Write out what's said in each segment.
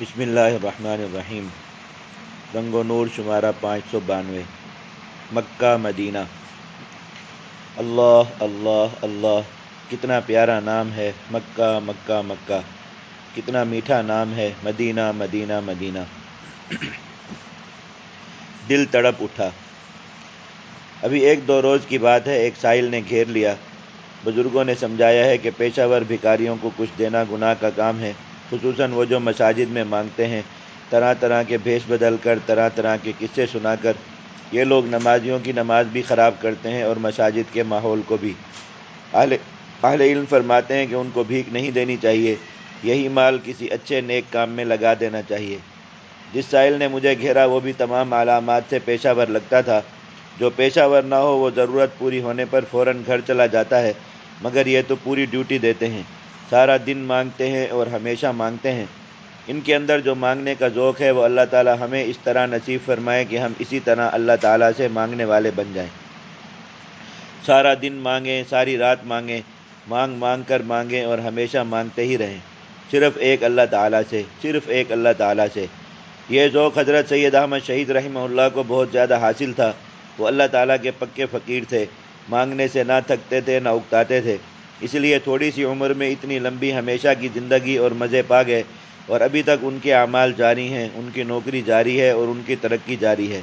بسم اللہ الرحمن الرحیم۔ رنگ و نور شمارہ پانچ سو بانوے۔ مکہ، مدینہ۔ اللہ اللہ اللہ۔ کتنا پیارا نام ہے۔ مکہ مکہ مکہ۔ کتنا میٹھا نام ہے۔ مدینہ مدینہ مدینہ۔ دل تڑپ اٹھا۔ ابھی ایک دو روز کی بات ہے۔ ایک سائل نے گھیر لیا۔ بزرگوں نے سمجھایا ہے کہ پیشہ ور بھکاریوں کو کچھ دینا گناہ کا کام ہے۔ خصوصاً وہ جو مساجد میں مانگتے ہیں، طرح طرح کے بھیس بدل کر، طرح طرح کے قصے سنا کر، یہ لوگ نمازیوں کی نماز بھی خراب کرتے ہیں اور مساجد کے ماحول کو بھی۔ اہل اہل علم فرماتے ہیں کہ ان کو بھیک نہیں دینی چاہیے، یہی مال کسی اچھے نیک کام میں لگا دینا چاہیے۔ جس سائل نے مجھے گھیرا، وہ بھی تمام علامات سے پیشہ ور لگتا تھا۔ جو پیشہ ور نہ ہو، وہ ضرورت پوری ہونے پر فوراً گھر چلا جاتا ہے، مگر یہ تو پوری ڈیوٹی دیتے ہیں۔ سارا دن مانگتے ہیں اور ہمیشہ مانگتے ہیں۔ ان کے اندر جو مانگنے کا ذوق ہے، وہ اللہ تعالی ہمیں اس طرح نصیب فرمائے کہ ہم اسی طرح اللہ تعالیٰ سے مانگنے والے بن جائیں۔ سارا دن مانگیں، ساری رات مانگیں، مانگ مانگ کر مانگیں اور ہمیشہ مانگتے ہی رہیں۔ صرف ایک اللہ تعالیٰ سے، صرف ایک اللہ تعالیٰ سے۔ یہ ذوق حضرت سید احمد شہید رحمہ اللہ کو بہت زیادہ حاصل تھا۔ وہ اللہ تعالیٰ کے پکے فقیر تھے، مانگنے سے نہ تھکتے تھے، نہ اکتاتے تھے۔ اس لیے تھوڑی سی عمر میں اتنی لمبی ہمیشہ کی زندگی اور مزے پا گئے اور ابھی تک ان کے اعمال جاری ہیں، ان کی نوکری جاری ہے اور ان کی ترقی جاری ہے۔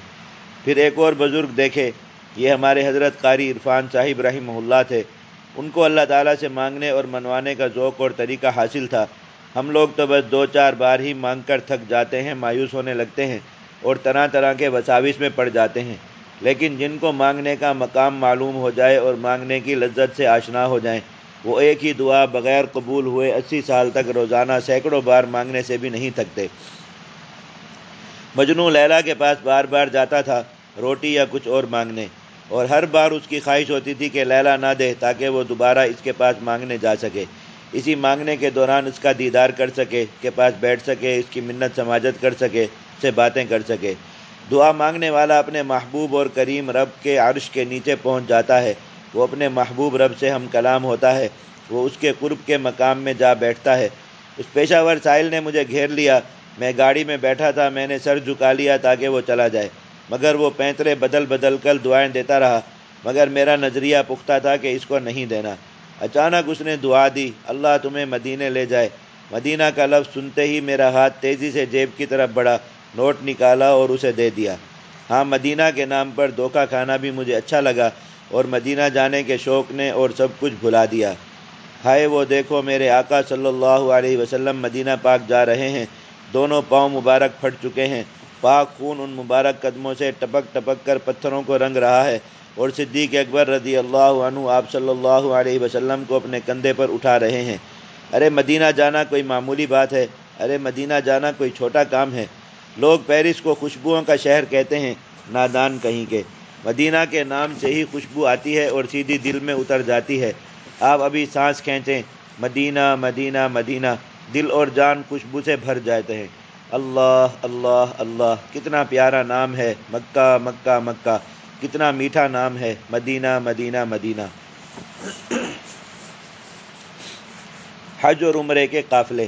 پھر ایک اور بزرگ دیکھے یہ ہمارے حضرت قاری عرفان صاحب رحمہ اللہ تھے۔ ان کو اللہ تعالیٰ سے مانگنے اور منوانے کا ذوق اور طریقہ حاصل تھا۔ ہم لوگ تو بس دو چار بار ہی مانگ کر تھک جاتے ہیں، مایوس ہونے لگتے ہیں اور طرح طرح کے وساوس میں پڑ جاتے ہیں۔ لیکن جن کو مانگنے کا مقام معلوم ہو جائے اور مانگنے کی لذت سے آشنا ہو جائیں وہ ایک ہی دعا بغیر قبول ہوئے اسی سال تک روزانہ سینکڑوں بار مانگنے سے بھی نہیں تھکتے۔ مجنو لیلا کے پاس بار بار جاتا تھا روٹی یا کچھ اور مانگنے، اور ہر بار اس کی خواہش ہوتی تھی کہ لیلا نہ دے تاکہ وہ دوبارہ اس کے پاس مانگنے جا سکے۔ اسی مانگنے کے دوران اس کا دیدار کر سکے کے پاس بیٹھ سکے، اس کی منت سماجت کر سکے سے باتیں کر سکے۔ دعا مانگنے والا اپنے محبوب اور کریم رب کے عرش کے نیچے پہنچ جاتا ہے۔ وہ اپنے محبوب رب سے ہم کلام ہوتا ہے، وہ اس کے قرب کے مقام میں جا بیٹھتا ہے۔ اس پیشہ ور سائل نے مجھے گھیر لیا۔ میں گاڑی میں بیٹھا تھا، میں نے سر جھکا لیا تاکہ وہ چلا جائے۔ مگر وہ پینترے بدل بدل کر دعائیں دیتا رہا۔ مگر میرا نظریہ پختہ تھا کہ اس کو نہیں دینا۔ اچانک اس نے دعا دی، اللہ تمہیں مدینے لے جائے۔ مدینہ کا لفظ سنتے ہی میرا ہاتھ تیزی سے جیب کی طرف بڑھا، نوٹ نکالا اور اسے دے دیا۔ ہاں مدینہ کے نام پر دھوکہ کھانا بھی مجھے اچھا لگا اور مدینہ جانے کے شوق نے اور سب کچھ بھلا دیا۔ ہائے، وہ دیکھو میرے آقا صلی اللہ علیہ وسلم مدینہ پاک جا رہے ہیں۔ دونوں پاؤں مبارک پھٹ چکے ہیں۔ پاک خون ان مبارک قدموں سے ٹپک ٹپک کر پتھروں کو رنگ رہا ہے اور صدیق اکبر رضی اللہ عنہ آپ صلی اللہ علیہ وسلم کو اپنے کندھے پر اٹھا رہے ہیں۔ ارے، مدینہ جانا کوئی معمولی بات ہے۔ ارے، مدینہ جانا کوئی چھوٹا کام ہے۔ لوگ پیرس کو خوشبوؤں کا شہر کہتے ہیں، نادان کہیں کے۔ مدینہ کے نام سے ہی خوشبو آتی ہے اور سیدھی دل میں اتر جاتی ہے۔ آپ ابھی سانس کھینچیں۔ مدینہ مدینہ مدینہ۔ دل اور جان خوشبو سے بھر جاتے ہیں۔ اللہ اللہ اللہ۔ کتنا پیارا نام ہے۔ مکہ مکہ مکہ۔ کتنا میٹھا نام ہے۔ مدینہ مدینہ مدینہ۔ حج اور عمرے کے قافلے۔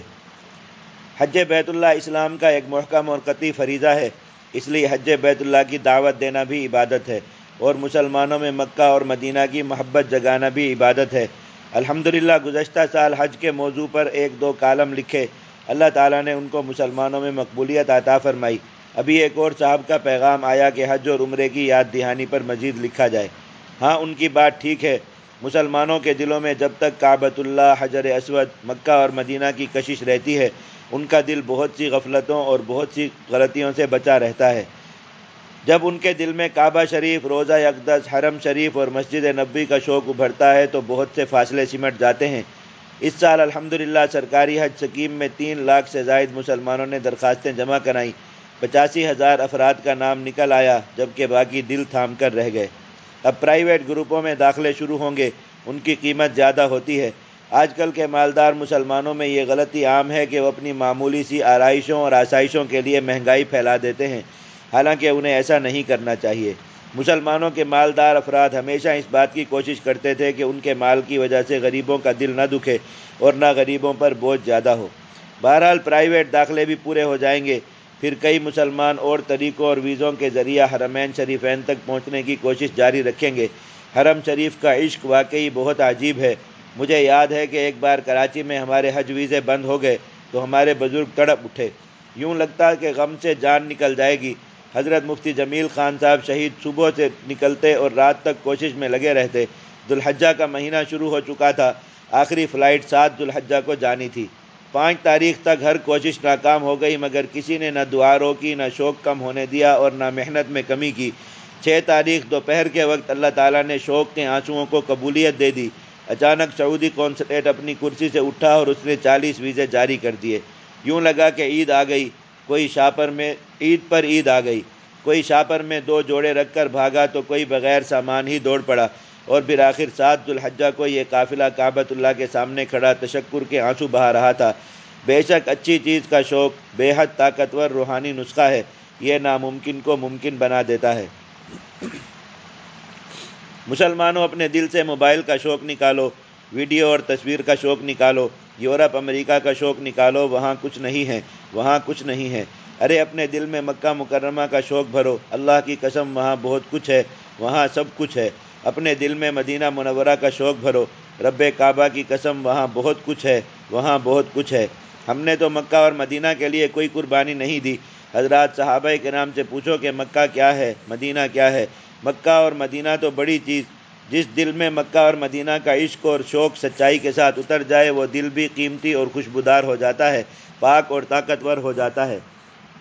حج بیت اللہ اسلام کا ایک محکم اور قطعی فریضہ ہے۔ اس لیے حج بیت اللہ کی دعوت دینا بھی عبادت ہے اور مسلمانوں میں مکہ اور مدینہ کی محبت جگانا بھی عبادت ہے۔ الحمدللہ گزشتہ سال حج کے موضوع پر ایک دو کالم لکھے۔ اللہ تعالیٰ نے ان کو مسلمانوں میں مقبولیت عطا فرمائی۔ ابھی ایک اور صاحب کا پیغام آیا کہ حج اور عمرے کی یاد دہانی پر مزید لکھا جائے۔ ہاں ان کی بات ٹھیک ہے۔ مسلمانوں کے دلوں میں جب تک کعبۃ اللہ، حجر اسود، مکہ اور مدینہ کی کشش رہتی ہے، ان کا دل بہت سی غفلتوں اور بہت سی غلطیوں سے بچا رہتا ہے۔ جب ان کے دل میں کعبہ شریف، روزہ اقدس، حرم شریف اور مسجد نبی کا شوق ابھرتا ہے تو بہت سے فاصلے سمٹ جاتے ہیں۔ اس سال الحمدللہ سرکاری حج سکیم میں تین لاکھ سے زائد مسلمانوں نے درخواستیں جمع کرائیں پچاسی ہزار افراد کا نام نکل آیا، جبکہ باقی دل تھام کر رہ گئے۔ اب پرائیویٹ گروپوں میں داخلے شروع ہوں گے۔ ان کی قیمت زیادہ ہوتی ہے۔ آج کل کے مالدار مسلمانوں میں یہ غلطی عام ہے کہ وہ اپنی معمولی سی آرائشوں اور آسائشوں کے لیے مہنگائی پھیلا دیتے ہیں۔ حالانکہ انہیں ایسا نہیں کرنا چاہیے۔ مسلمانوں کے مالدار افراد ہمیشہ اس بات کی کوشش کرتے تھے کہ ان کے مال کی وجہ سے غریبوں کا دل نہ دکھے اور نہ غریبوں پر بوجھ زیادہ ہو۔ بہرحال پرائیویٹ داخلے بھی پورے ہو جائیں گے۔ پھر کئی مسلمان اور طریقوں اور ویزوں کے ذریعہ حرمین شریفین تک پہنچنے کی کوشش جاری رکھیں گے۔ حرم شریف کا عشق واقعی بہت عجیب ہے۔ مجھے یاد ہے کہ ایک بار کراچی میں ہمارے حج ویزے بند ہو گئے تو ہمارے بزرگ تڑپ اٹھے۔ یوں لگتا کہ غم سے جان نکل جائے گی۔ حضرت مفتی جمیل خان صاحب شہید صبح سے نکلتے اور رات تک کوشش میں لگے رہتے۔ دلحجہ کا مہینہ شروع ہو چکا تھا۔ آخری فلائٹ سات دلحجہ کو جانی تھی۔ پانچ تاریخ تک ہر کوشش ناکام ہو گئی، مگر کسی نے نہ دعا روکی نہ شوق کم ہونے دیا اور نہ محنت میں کمی کی۔ چھ تاریخ دوپہر کے وقت اللہ تعالیٰ نے شوق کے آنسوؤں کو قبولیت دے دی۔ اچانک سعودی کونسلیٹ اپنی کرسی سے اٹھا اور اس نے چالیس ویزے جاری کر دیے۔ یوں لگا کہ عید آ گئی۔ کوئی شاپر میں، عید پر عید آ گئی۔ کوئی شاپر میں دو جوڑے رکھ کر بھاگا تو کوئی بغیر سامان ہی دوڑ پڑا۔ اور پھر آخر سات ذوالحجہ کو یہ قافلہ کعبۃ اللہ کے سامنے کھڑا تشکر کے آنسو بہا رہا تھا۔ بے شک اچھی چیز کا شوق، بے حد طاقتور روحانی نسخہ ہے۔ یہ ناممکن کو ممکن بنا دیتا ہے۔ مسلمانوں اپنے دل سے موبائل کا شوق نکالو، ویڈیو اور تصویر کا شوق نکالو، یورپ، امریکہ کا شوق نکالو، وہاں کچھ نہیں ہے، وہاں کچھ نہیں ہے۔ ارے اپنے دل میں مکہ مکرمہ کا شوق بھرو، اللہ کی قسم وہاں بہت کچھ ہے، وہاں سب کچھ ہے۔ اپنے دل میں مدینہ منورہ کا شوق بھرو۔ رب کعبہ کی قسم، وہاں بہت کچھ ہے، وہاں بہت کچھ ہے۔ ہم نے تو مکہ اور مدینہ کے لیے کوئی قربانی نہیں دی۔ حضرات صحابہ کے نام سے پوچھو کہ مکہ کیا ہے، مدینہ کیا ہے۔ مکہ اور مدینہ تو بڑی چیز۔ جس دل میں مکہ اور مدینہ کا عشق اور شوق سچائی کے ساتھ اتر جائے، وہ دل بھی قیمتی اور خوشبودار ہو جاتا ہے، پاک اور طاقتور ہو جاتا ہے۔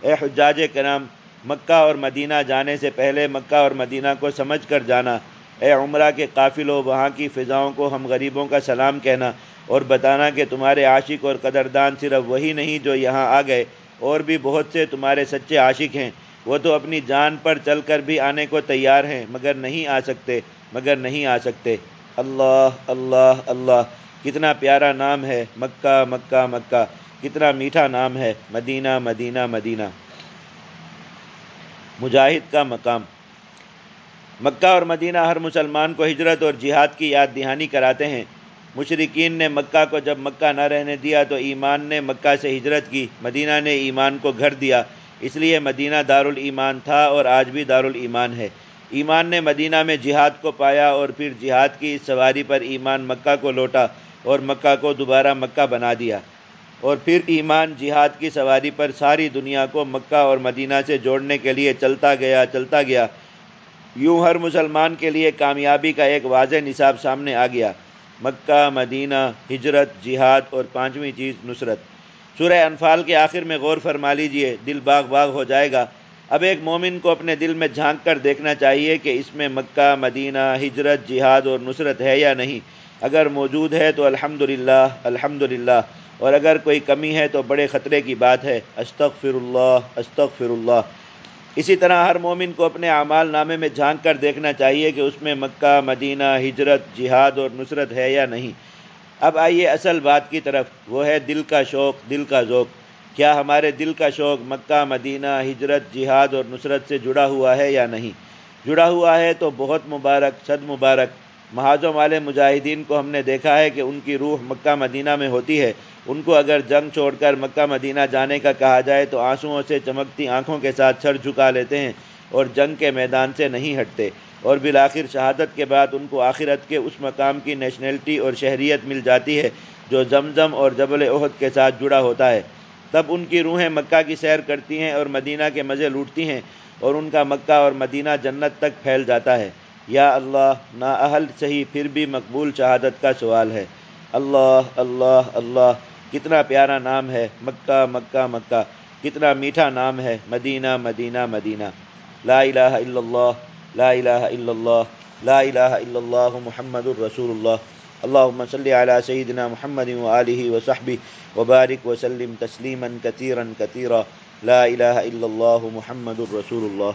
اے حجاج کرام، مکہ اور مدینہ جانے سے پہلے مکہ اور مدینہ کو سمجھ کر جانا۔ اے عمرہ کے قافلوں، وہاں کی فضاؤں کو ہم غریبوں کا سلام کہنا اور بتانا کہ تمہارے عاشق اور قدردان صرف وہی نہیں جو یہاں آ گئے، اور بھی بہت سے تمہارے سچے عاشق ہیں۔ وہ تو اپنی جان پر چل کر بھی آنے کو تیار ہیں، مگر نہیں آ سکتے، مگر نہیں آ سکتے۔ اللہ اللہ اللہ، کتنا پیارا نام ہے، مکہ مکہ مکہ، کتنا میٹھا نام ہے، مدینہ مدینہ مدینہ۔ مجاہد کا مقام۔ مکہ اور مدینہ ہر مسلمان کو ہجرت اور جہاد کی یاد دہانی کراتے ہیں۔ مشرقین نے مکہ کو جب مکہ نہ رہنے دیا تو ایمان نے مکہ سے ہجرت کی، مدینہ نے ایمان کو گھر دیا۔ اس لیے مدینہ دارالایمان تھا اور آج بھی دارالایمان ہے۔ ایمان نے مدینہ میں جہاد کو پایا اور پھر جہاد کی اس سواری پر ایمان مکہ کو لوٹا اور مکہ کو دوبارہ مکہ بنا دیا۔ اور پھر ایمان جہاد کی سواری پر ساری دنیا کو مکہ اور مدینہ سے جوڑنے کے لیے چلتا گیا چلتا گیا۔ یوں ہر مسلمان کے لیے کامیابی کا ایک واضح نصاب سامنے آ گیا۔ مکہ، مدینہ، ہجرت، جہاد اور پانچویں چیز، نصرت۔ سورہ انفال کے آخر میں غور فرما لیجیے، دل باغ باغ ہو جائے گا۔ اب ایک مومن کو اپنے دل میں جھانک کر دیکھنا چاہیے کہ اس میں مکہ، مدینہ، ہجرت، جہاد اور نصرت ہے یا نہیں۔ اگر موجود ہے تو الحمد للہ الحمد للہ اور اگر کوئی کمی ہے تو بڑے خطرے کی بات ہے۔ استغفر اللہ استغفر اللہ اسی طرح ہر مومن کو اپنے اعمال نامے میں جھانک کر دیکھنا چاہیے کہ اس میں مکہ، مدینہ، ہجرت، جہاد اور نصرت ہے یا نہیں۔ اب آئیے اصل بات کی طرف۔ وہ ہے دل کا شوق، دل کا ذوق۔ کیا ہمارے دل کا شوق مکہ، مدینہ، ہجرت، جہاد اور نصرت سے جڑا ہوا ہے یا نہیں؟ جڑا ہوا ہے تو بہت مبارک، صد مبارک۔ محاذوں والے مجاہدین کو ہم نے دیکھا ہے کہ ان کی روح مکہ، مدینہ میں ہوتی ہے۔ ان کو اگر جنگ چھوڑ کر مکہ مدینہ جانے کا کہا جائے تو آنسوؤں سے چمکتی آنکھوں کے ساتھ سر جھکا لیتے ہیں اور جنگ کے میدان سے نہیں ہٹتے اور بالآخر شہادت کے بعد ان کو آخرت کے اس مقام کی نیشنلٹی اور شہریت مل جاتی ہے جو زمزم اور جبل عہد کے ساتھ جڑا ہوتا ہے۔ تب ان کی روحیں مکہ کی سیر کرتی ہیں اور مدینہ کے مزے لوٹتی ہیں اور ان کا مکہ اور مدینہ جنت تک پھیل جاتا ہے۔ یا اللہ، نا اہل، صحیح، پھر بھی مقبول شہادت کا سوال ہے۔ اللہ اللہ اللہ کتنا پیارا نام ہے، مکہ مکہ مکہ، کتنا میٹھا نام ہے، مدینہ مدینہ مدینہ۔ لا الہ الا اللہ، لا الہ الا اللہ، لا الہ الا اللہ محمد الرسول اللہ اللهم صل على سيدنا محمد وآله وصحبه وبارك وسلم تسليما كثيرا كثيرا لا إله إلا الله محمد رسول الله